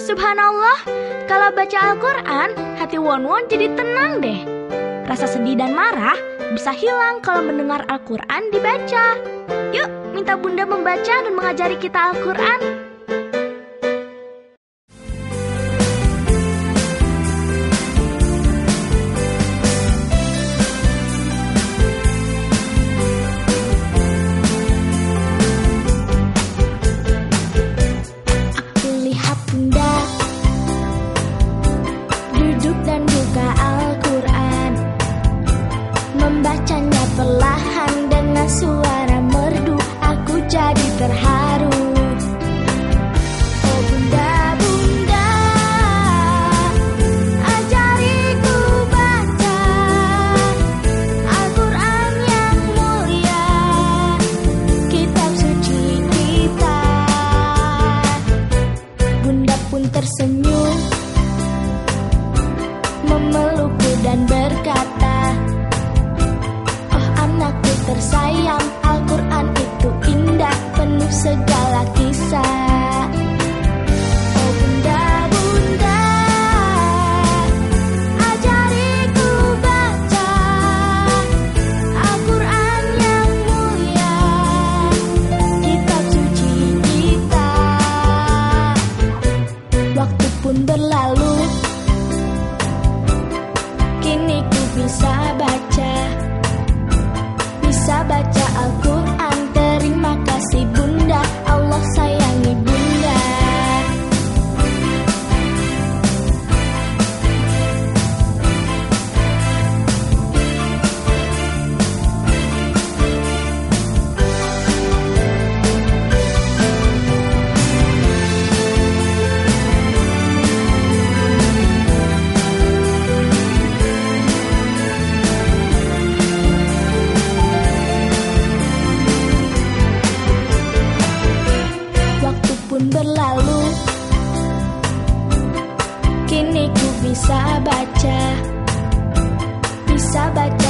Subhanallah, kalau baca Al-Quran, hati Won-Won jadi tenang deh. Rasa sedih dan marah bisa hilang kalau mendengar Al-Quran dibaca. Yuk, minta Bunda membaca dan mengajari kita Al-Quran. membacanya perlahan dengan suara merdu aku jadi terharu. Oh bunda bunda ajariku baca Al-Qur'an yang mulia kitab suci kita. Bunda pun tersenyum memelukku dan berkata said bisa baca bisa baca